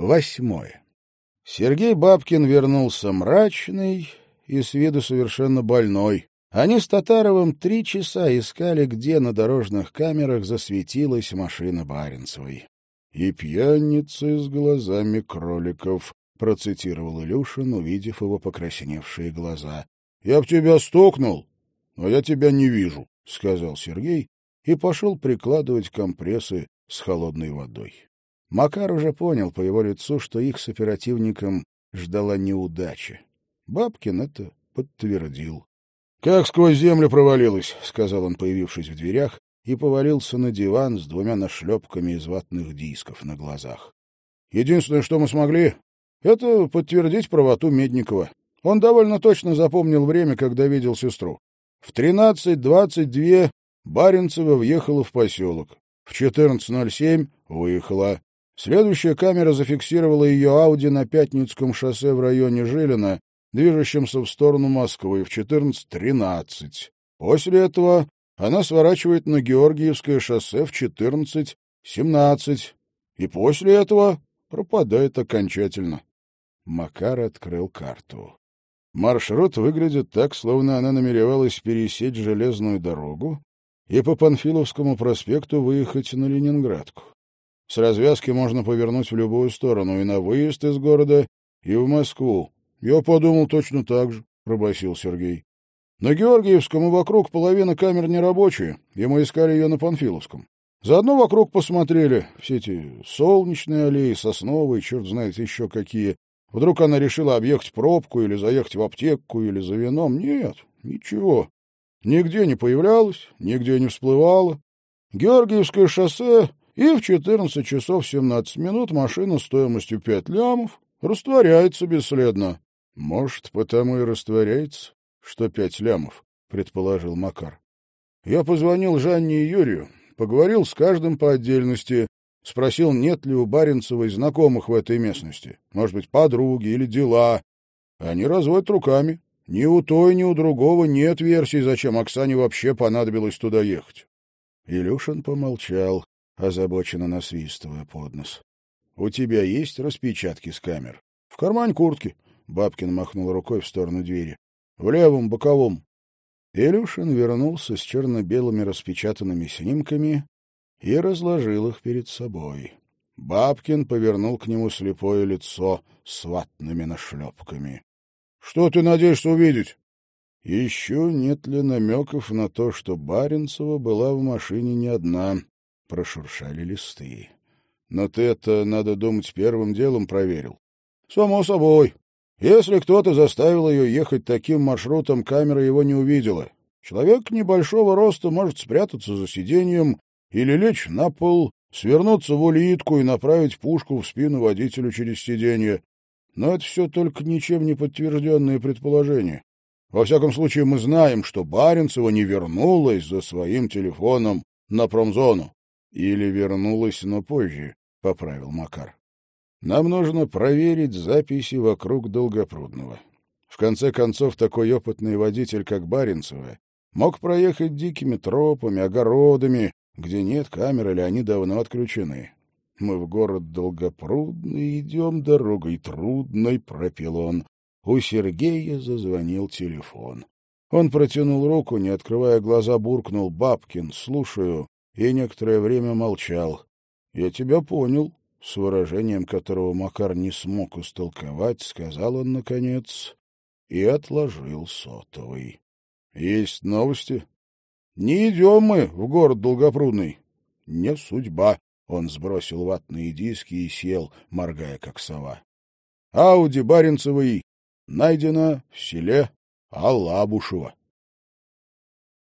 Восьмое. Сергей Бабкин вернулся мрачный и с виду совершенно больной. Они с Татаровым три часа искали, где на дорожных камерах засветилась машина Баренцевой. «И пьяницы с глазами кроликов», — процитировал Илюшин, увидев его покрасневшие глаза. «Я б тебя стукнул, но я тебя не вижу», — сказал Сергей и пошел прикладывать компрессы с холодной водой. Макар уже понял по его лицу, что их с оперативником ждала неудача. Бабкин это подтвердил. — Как сквозь землю провалилась, — сказал он, появившись в дверях, и повалился на диван с двумя нашлепками из ватных дисков на глазах. — Единственное, что мы смогли, — это подтвердить правоту Медникова. Он довольно точно запомнил время, когда видел сестру. В 13.22 Баренцева въехала в поселок. В 14.07 выехала. Следующая камера зафиксировала ее Ауди на Пятницком шоссе в районе Жилина, движущемся в сторону Москвы в 14.13. После этого она сворачивает на Георгиевское шоссе в 14.17. И после этого пропадает окончательно. Макар открыл карту. Маршрут выглядит так, словно она намеревалась пересечь железную дорогу и по Панфиловскому проспекту выехать на Ленинградку. С развязки можно повернуть в любую сторону, и на выезд из города, и в Москву. Я подумал точно так же, — пробасил Сергей. На Георгиевском и вокруг половина камер нерабочие, и мы искали ее на Панфиловском. Заодно вокруг посмотрели все эти солнечные аллеи, сосновые, черт знает еще какие. Вдруг она решила объехать пробку или заехать в аптеку или за вином. Нет, ничего. Нигде не появлялась, нигде не всплывала. Георгиевское шоссе и в 14 часов 17 минут машина стоимостью 5 лямов растворяется бесследно. — Может, потому и растворяется, что пять лямов, — предположил Макар. Я позвонил Жанне и Юрию, поговорил с каждым по отдельности, спросил, нет ли у Баренцевой знакомых в этой местности, может быть, подруги или дела. Они разводят руками. Ни у той, ни у другого нет версий, зачем Оксане вообще понадобилось туда ехать. Илюшин помолчал озабоченно насвистывая под нос. — У тебя есть распечатки с камер? — В кармане куртки. Бабкин махнул рукой в сторону двери. — В левом, боковом. Илюшин вернулся с черно-белыми распечатанными снимками и разложил их перед собой. Бабкин повернул к нему слепое лицо с ватными нашлепками. — Что ты надеешься увидеть? — Еще нет ли намеков на то, что Баренцева была в машине не одна? Прошуршали листы. Но ты это, надо думать, первым делом проверил. Само собой. Если кто-то заставил ее ехать таким маршрутом, камера его не увидела. Человек небольшого роста может спрятаться за сиденьем или лечь на пол, свернуться в улитку и направить пушку в спину водителю через сиденье. Но это все только ничем не подтвержденные предположения. Во всяком случае, мы знаем, что Баренцева не вернулась за своим телефоном на промзону. Или вернулась, но позже, — поправил Макар. Нам нужно проверить записи вокруг Долгопрудного. В конце концов, такой опытный водитель, как Баренцева, мог проехать дикими тропами, огородами, где нет камер или они давно отключены. Мы в город Долгопрудный идем дорогой трудной, — пропел он. У Сергея зазвонил телефон. Он протянул руку, не открывая глаза, буркнул «Бабкин, слушаю» и некоторое время молчал. — Я тебя понял, — с выражением которого Макар не смог истолковать, сказал он, наконец, и отложил сотовый. — Есть новости? — Не идем мы в город Долгопрудный. — Не судьба. Он сбросил ватные диски и сел, моргая как сова. Ауди Баренцевой найдена в селе Алабушево.